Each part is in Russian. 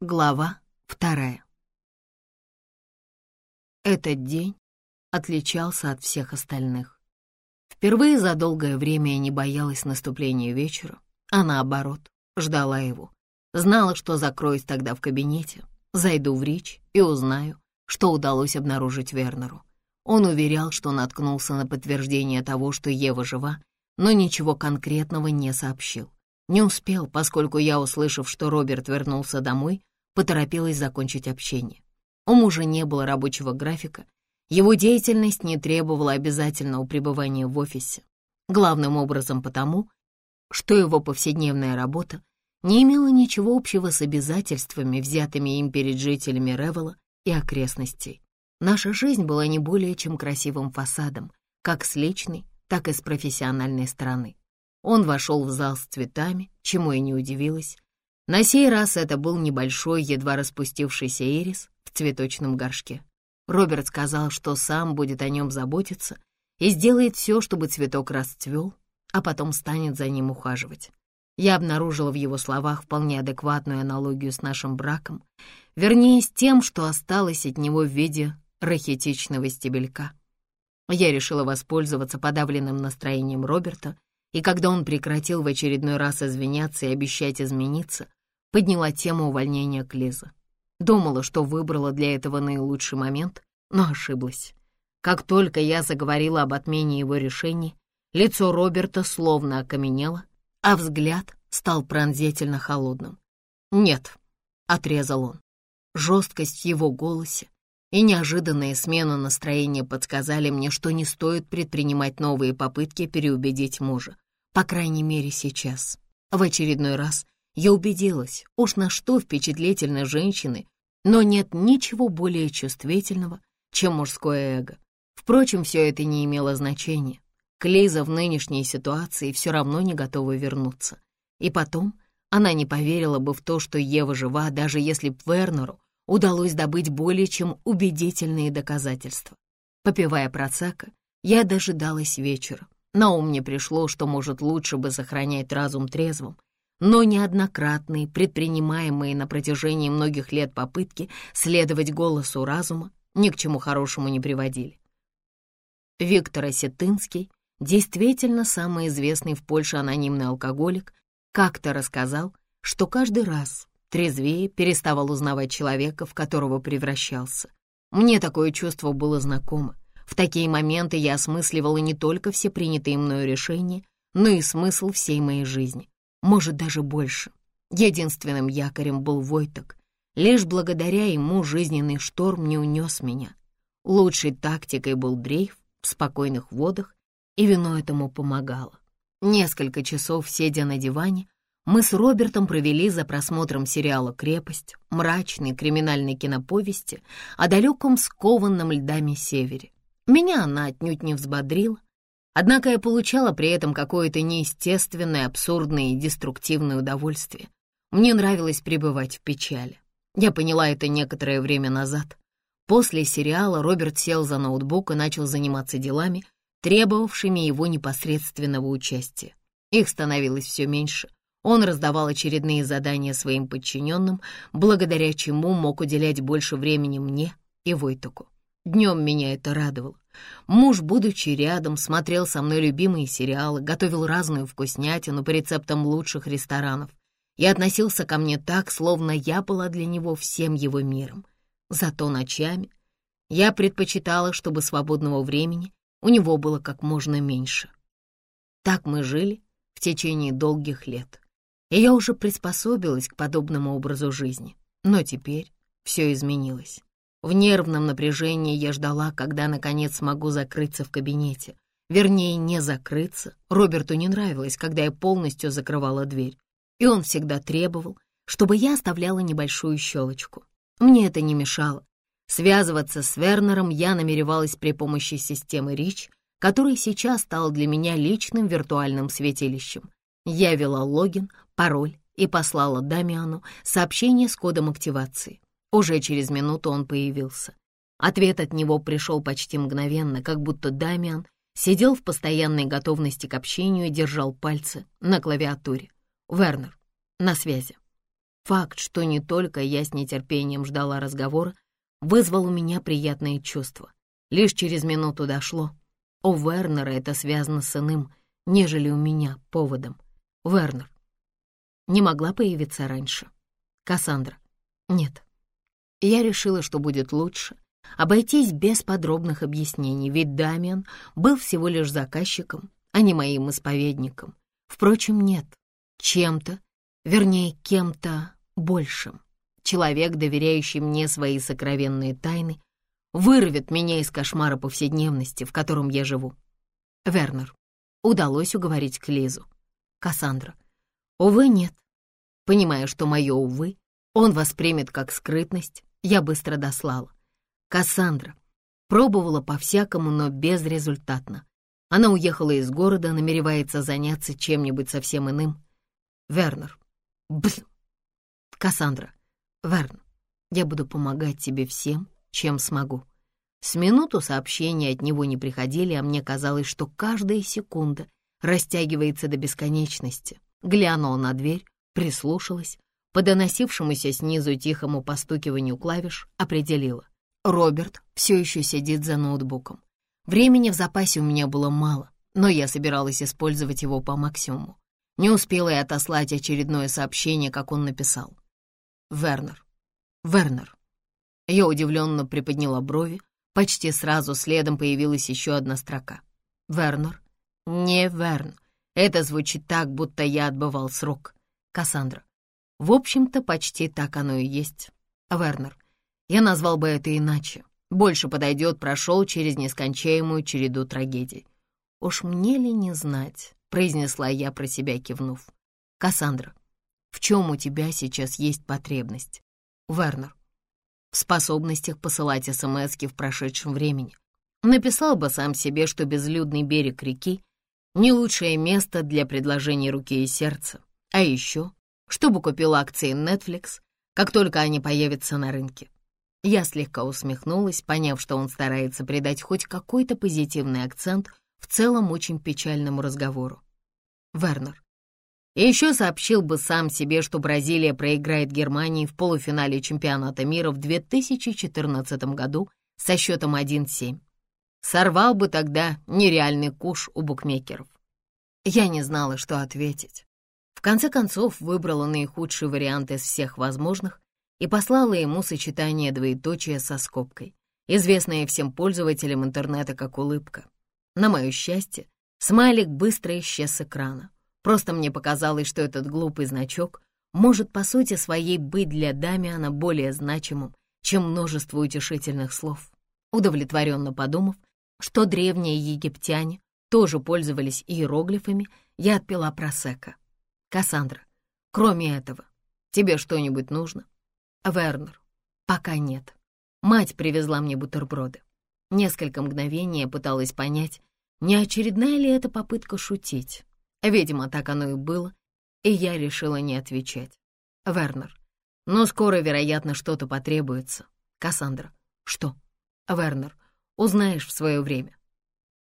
Глава вторая. Этот день отличался от всех остальных. Впервые за долгое время я не боялась наступления вечера, а наоборот, ждала его. Знала, что закроюсь тогда в кабинете, зайду в Рич и узнаю, что удалось обнаружить Вернеру. Он уверял, что наткнулся на подтверждение того, что Ева жива, но ничего конкретного не сообщил. Не успел, поскольку я, услышав, что Роберт вернулся домой, поторопилась закончить общение. У мужа не было рабочего графика, его деятельность не требовала обязательного пребывания в офисе, главным образом потому, что его повседневная работа не имела ничего общего с обязательствами, взятыми им перед жителями Ревела и окрестностей. Наша жизнь была не более чем красивым фасадом, как с личной, так и с профессиональной стороны. Он вошел в зал с цветами, чему я не удивилась, на сей раз это был небольшой, едва распустившийся ирис в цветочном горшке. Роберт сказал, что сам будет о нем заботиться и сделает все, чтобы цветок расцвел, а потом станет за ним ухаживать. Я обнаружила в его словах вполне адекватную аналогию с нашим браком, вернее, с тем, что осталось от него в виде рахетичного стебелька. Я решила воспользоваться подавленным настроением Роберта, и когда он прекратил в очередной раз извиняться и обещать измениться, подняла тему увольнения Клиза. Думала, что выбрала для этого наилучший момент, но ошиблась. Как только я заговорила об отмене его решения, лицо Роберта словно окаменело, а взгляд стал пронзительно холодным. «Нет», — отрезал он. Жесткость в его голосе и неожиданная смена настроения подсказали мне, что не стоит предпринимать новые попытки переубедить мужа, по крайней мере сейчас. В очередной раз я убедилась, уж на что впечатлительны женщины, но нет ничего более чувствительного, чем мужское эго. Впрочем, все это не имело значения. Клиза в нынешней ситуации все равно не готова вернуться. И потом она не поверила бы в то, что Ева жива, даже если б Вернеру удалось добыть более чем убедительные доказательства. Попивая процака, я дожидалась вечера. На ум мне пришло, что, может, лучше бы сохранять разум трезвым, но неоднократные, предпринимаемые на протяжении многих лет попытки следовать голосу разума ни к чему хорошему не приводили. Виктор Осетынский, действительно самый известный в Польше анонимный алкоголик, как-то рассказал, что каждый раз трезвее переставал узнавать человека, в которого превращался. Мне такое чувство было знакомо. В такие моменты я осмысливала не только все принятые мною решения, но и смысл всей моей жизни может, даже больше. Единственным якорем был Войток. Лишь благодаря ему жизненный шторм не унес меня. Лучшей тактикой был дрейф в спокойных водах, и вино этому помогало. Несколько часов, сидя на диване, мы с Робертом провели за просмотром сериала «Крепость», мрачной криминальной киноповести о далеком скованном льдами севере. Меня она отнюдь не взбодрила, Однако я получала при этом какое-то неестественное, абсурдное и деструктивное удовольствие. Мне нравилось пребывать в печали. Я поняла это некоторое время назад. После сериала Роберт сел за ноутбук и начал заниматься делами, требовавшими его непосредственного участия. Их становилось все меньше. Он раздавал очередные задания своим подчиненным, благодаря чему мог уделять больше времени мне и Войтоку. Днем меня это радовало. Муж, будучи рядом, смотрел со мной любимые сериалы, готовил разную вкуснятину по рецептам лучших ресторанов и относился ко мне так, словно я была для него всем его миром. Зато ночами я предпочитала, чтобы свободного времени у него было как можно меньше. Так мы жили в течение долгих лет, и я уже приспособилась к подобному образу жизни. Но теперь все изменилось. В нервном напряжении я ждала, когда, наконец, смогу закрыться в кабинете. Вернее, не закрыться. Роберту не нравилось, когда я полностью закрывала дверь. И он всегда требовал, чтобы я оставляла небольшую щелочку. Мне это не мешало. Связываться с Вернером я намеревалась при помощи системы Рич, которая сейчас стала для меня личным виртуальным святилищем. Я ввела логин, пароль и послала Дамиану сообщение с кодом активации. Уже через минуту он появился. Ответ от него пришел почти мгновенно, как будто Дамиан сидел в постоянной готовности к общению и держал пальцы на клавиатуре. «Вернер, на связи». Факт, что не только я с нетерпением ждала разговора, вызвал у меня приятные чувства. Лишь через минуту дошло. У Вернера это связано с иным, нежели у меня, поводом. Вернер. Не могла появиться раньше. Кассандра. Нет. Я решила, что будет лучше обойтись без подробных объяснений, ведь Дамиан был всего лишь заказчиком, а не моим исповедником. Впрочем, нет. Чем-то, вернее, кем-то большим. Человек, доверяющий мне свои сокровенные тайны, вырвет меня из кошмара повседневности, в котором я живу. Вернер. Удалось уговорить Клизу. Кассандра. Увы, нет. Понимая, что мое «увы» он воспримет как скрытность, я быстро дослала. Кассандра. Пробовала по-всякому, но безрезультатно. Она уехала из города, намеревается заняться чем-нибудь совсем иным. Вернер. Блин. Кассандра. Верн, я буду помогать тебе всем, чем смогу. С минуту сообщения от него не приходили, а мне казалось, что каждая секунда растягивается до бесконечности. Глянула на дверь, прислушалась, по доносившемуся снизу тихому постукиванию клавиш определила. Роберт все еще сидит за ноутбуком. Времени в запасе у меня было мало, но я собиралась использовать его по максимуму. Не успела я отослать очередное сообщение, как он написал. «Вернер, Вернер». Я удивленно приподняла брови. Почти сразу следом появилась еще одна строка. «Вернер, не Верн. Это звучит так, будто я отбывал срок. Кассандра. В общем-то, почти так оно и есть. Вернер. Я назвал бы это иначе. Больше подойдет, прошел через нескончаемую череду трагедий. Уж мне ли не знать, произнесла я про себя, кивнув. Кассандра, в чем у тебя сейчас есть потребность? Вернер. В способностях посылать СМСки в прошедшем времени. Написал бы сам себе, что безлюдный берег реки — не лучшее место для предложения руки и сердца. А еще, чтобы купил акции Netflix, как только они появятся на рынке. Я слегка усмехнулась, поняв, что он старается придать хоть какой-то позитивный акцент в целом очень печальному разговору. Вернер. И еще сообщил бы сам себе, что Бразилия проиграет Германии в полуфинале чемпионата мира в 2014 году со счетом 1-7. Сорвал бы тогда нереальный куш у букмекеров. Я не знала, что ответить. В конце концов, выбрала наихудший вариант из всех возможных и послала ему сочетание двоеточия со скобкой, известное всем пользователям интернета как улыбка. На мое счастье, смайлик быстро исчез с экрана. Просто мне показалось, что этот глупый значок может по сути своей быть для Дамиана более значимым, чем множество утешительных слов. Удовлетворенно подумав, что древние египтяне тоже пользовались иероглифами, я отпила просека. «Кассандра, кроме этого, тебе что-нибудь нужно?» Вернер. Пока нет. Мать привезла мне бутерброды. Несколько мгновений я пыталась понять, не очередная ли это попытка шутить. Видимо, так оно и было, и я решила не отвечать. Вернер. Но скоро, вероятно, что-то потребуется. Кассандра. Что? Вернер. Узнаешь в свое время.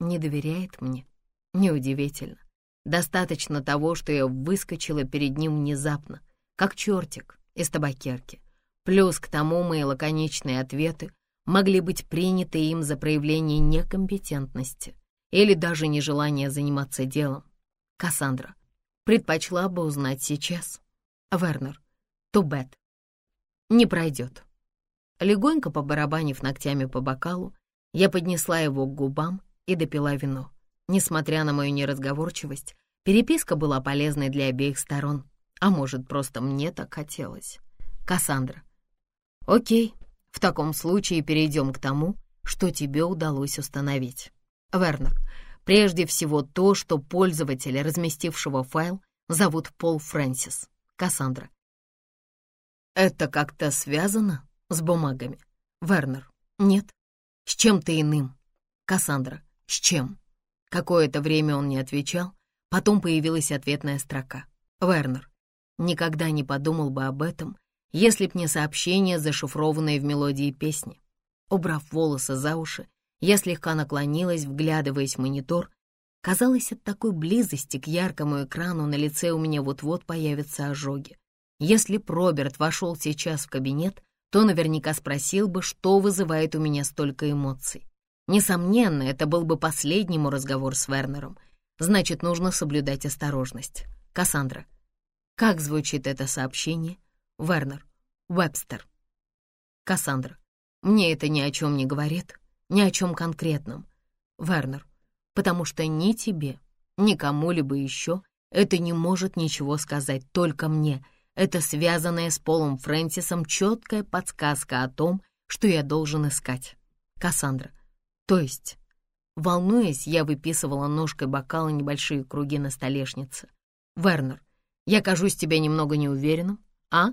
Не доверяет мне? Неудивительно. Достаточно того, что я выскочила перед ним внезапно, как чертик из табакерки. Плюс к тому мои лаконичные ответы могли быть приняты им за проявление некомпетентности или даже нежелания заниматься делом. Кассандра предпочла бы узнать сейчас. Вернер, Тубет. Не пройдет. Легонько побарабанив ногтями по бокалу, я поднесла его к губам и допила вино. Несмотря на мою неразговорчивость, переписка была полезной для обеих сторон. А может, просто мне так хотелось. Кассандра, Окей, в таком случае перейдем к тому, что тебе удалось установить. Вернер, прежде всего то, что пользователя, разместившего файл, зовут Пол Фрэнсис. Кассандра. Это как-то связано с бумагами? Вернер. Нет. С чем-то иным. Кассандра. С чем? Какое-то время он не отвечал, потом появилась ответная строка. Вернер. Никогда не подумал бы об этом, если б не сообщение, зашифрованное в мелодии песни. Убрав волосы за уши, я слегка наклонилась, вглядываясь в монитор. Казалось, от такой близости к яркому экрану на лице у меня вот-вот появятся ожоги. Если б Роберт вошел сейчас в кабинет, то наверняка спросил бы, что вызывает у меня столько эмоций. Несомненно, это был бы последний мой разговор с Вернером. Значит, нужно соблюдать осторожность. Кассандра. Как звучит это сообщение? Вернер. Вебстер. Кассандра. Мне это ни о чем не говорит, ни о чем конкретном. Вернер. Потому что ни тебе, ни кому-либо еще это не может ничего сказать, только мне. Это связанная с Полом Фрэнсисом четкая подсказка о том, что я должен искать. Кассандра. То есть, волнуясь, я выписывала ножкой бокала небольшие круги на столешнице. Вернер, я кажусь тебе немного неуверенным, а?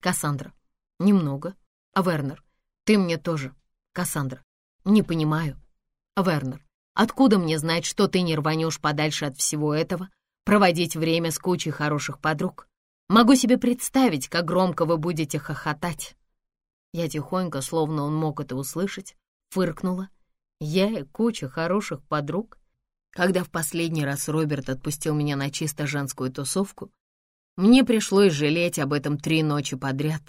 Кассандра. Немного. А Вернер, ты мне тоже. Кассандра. Не понимаю. Вернер. Откуда мне знать, что ты не рванешь подальше от всего этого, проводить время с кучей хороших подруг? Могу себе представить, как громко вы будете хохотать. Я тихонько, словно он мог это услышать, фыркнула. Я и куча хороших подруг. Когда в последний раз Роберт отпустил меня на чисто женскую тусовку, мне пришлось жалеть об этом три ночи подряд.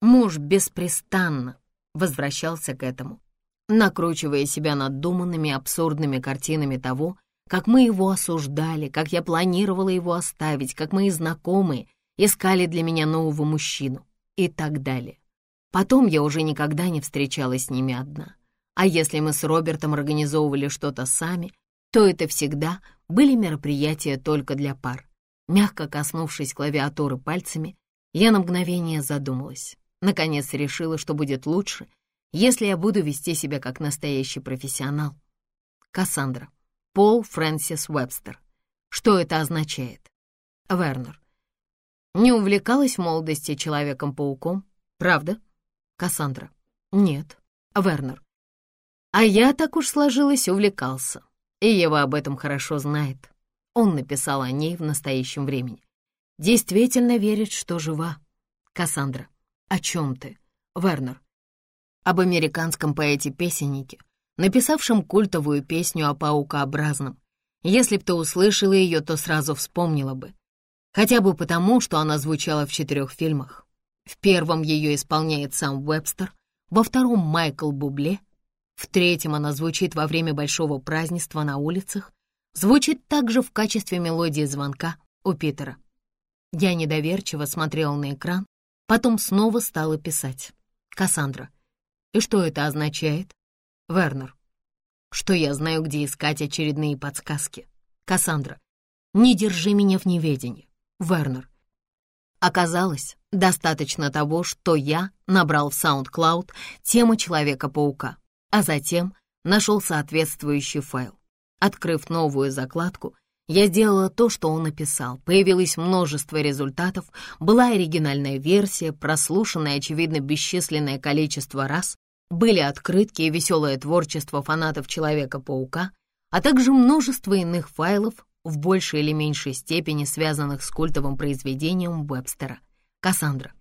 Муж беспрестанно возвращался к этому накручивая себя надуманными абсурдными картинами того, как мы его осуждали, как я планировала его оставить, как мои знакомые искали для меня нового мужчину и так далее. Потом я уже никогда не встречалась с ними одна. А если мы с Робертом организовывали что-то сами, то это всегда были мероприятия только для пар. Мягко коснувшись клавиатуры пальцами, я на мгновение задумалась. Наконец решила, что будет лучше — если я буду вести себя как настоящий профессионал. Кассандра. Пол Фрэнсис Уэбстер. Что это означает? Вернер. Не увлекалась в молодости Человеком-пауком, правда? Кассандра. Нет. Вернер. А я так уж сложилось, увлекался. И Ева об этом хорошо знает. Он написал о ней в настоящем времени. Действительно верит, что жива. Кассандра. О чем ты? Вернер об американском поэте-песеннике, написавшем культовую песню о паукообразном. Если б ты услышала ее, то сразу вспомнила бы. Хотя бы потому, что она звучала в четырех фильмах. В первом ее исполняет сам Вебстер, во втором — Майкл Бубле, в третьем она звучит во время большого празднества на улицах, звучит также в качестве мелодии звонка у Питера. Я недоверчиво смотрела на экран, потом снова стала писать. «Кассандра, и что это означает? Вернер. Что я знаю, где искать очередные подсказки. Кассандра. Не держи меня в неведении. Вернер. Оказалось, достаточно того, что я набрал в SoundCloud тему Человека-паука, а затем нашел соответствующий файл. Открыв новую закладку, я сделала то, что он написал. Появилось множество результатов, была оригинальная версия, прослушанная, очевидно, бесчисленное количество раз, были открытки и веселое творчество фанатов Человека-паука, а также множество иных файлов, в большей или меньшей степени связанных с культовым произведением Вебстера. Кассандра.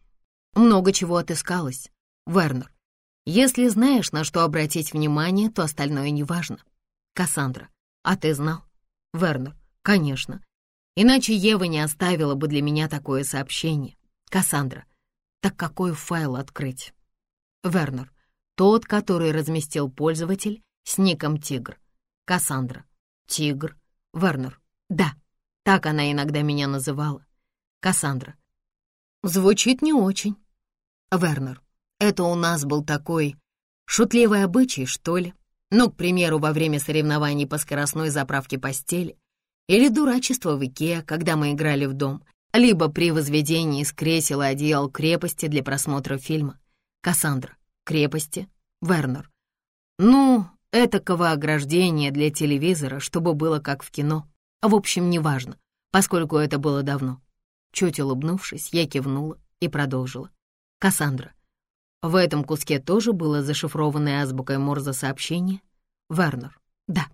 Много чего отыскалось. Вернер. Если знаешь, на что обратить внимание, то остальное не важно. Кассандра. А ты знал? Вернер. Конечно. Иначе Ева не оставила бы для меня такое сообщение. Кассандра. Так какой файл открыть? Вернер. Тот, который разместил пользователь с ником Тигр. Кассандра. Тигр. Вернер. Да, так она иногда меня называла. Кассандра. Звучит не очень. Вернер. Это у нас был такой шутливый обычай, что ли? Ну, к примеру, во время соревнований по скоростной заправке постели или дурачество в Икеа, когда мы играли в дом, либо при возведении из кресел и одеял крепости для просмотра фильма. Кассандра крепости, Вернер. Ну, этакого ограждения для телевизора, чтобы было как в кино. В общем, неважно, поскольку это было давно. Чуть улыбнувшись, я кивнула и продолжила. Кассандра. В этом куске тоже было зашифрованное азбукой Морзе сообщение? Вернер. Да.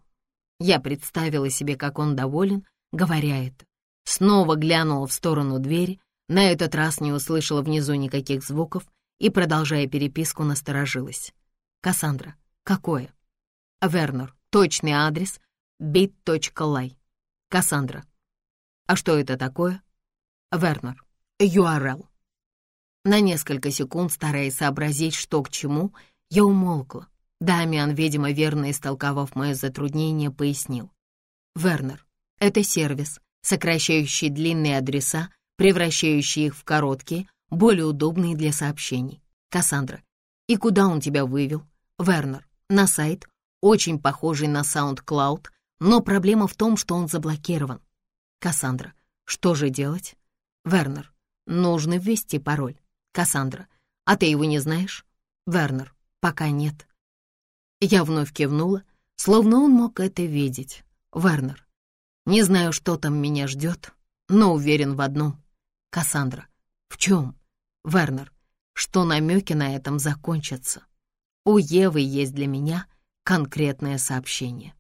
Я представила себе, как он доволен, говоря это. Снова глянула в сторону двери, на этот раз не услышала внизу никаких звуков и, продолжая переписку, насторожилась. «Кассандра, какое?» «Вернер, точный адрес bit.ly». «Кассандра, а что это такое?» «Вернер, URL». На несколько секунд, стараясь сообразить, что к чему, я умолкла. Дамиан, видимо, верно истолковав мое затруднение, пояснил. «Вернер, это сервис, сокращающий длинные адреса, превращающий их в короткие, более удобные для сообщений. Кассандра, и куда он тебя вывел? Вернер, на сайт, очень похожий на SoundCloud, но проблема в том, что он заблокирован. Кассандра, что же делать? Вернер, нужно ввести пароль. Кассандра, а ты его не знаешь? Вернер, пока нет. Я вновь кивнула, словно он мог это видеть. Вернер, не знаю, что там меня ждет, но уверен в одном. Кассандра, в чем? Вернер, что намеки на этом закончатся. У Евы есть для меня конкретное сообщение.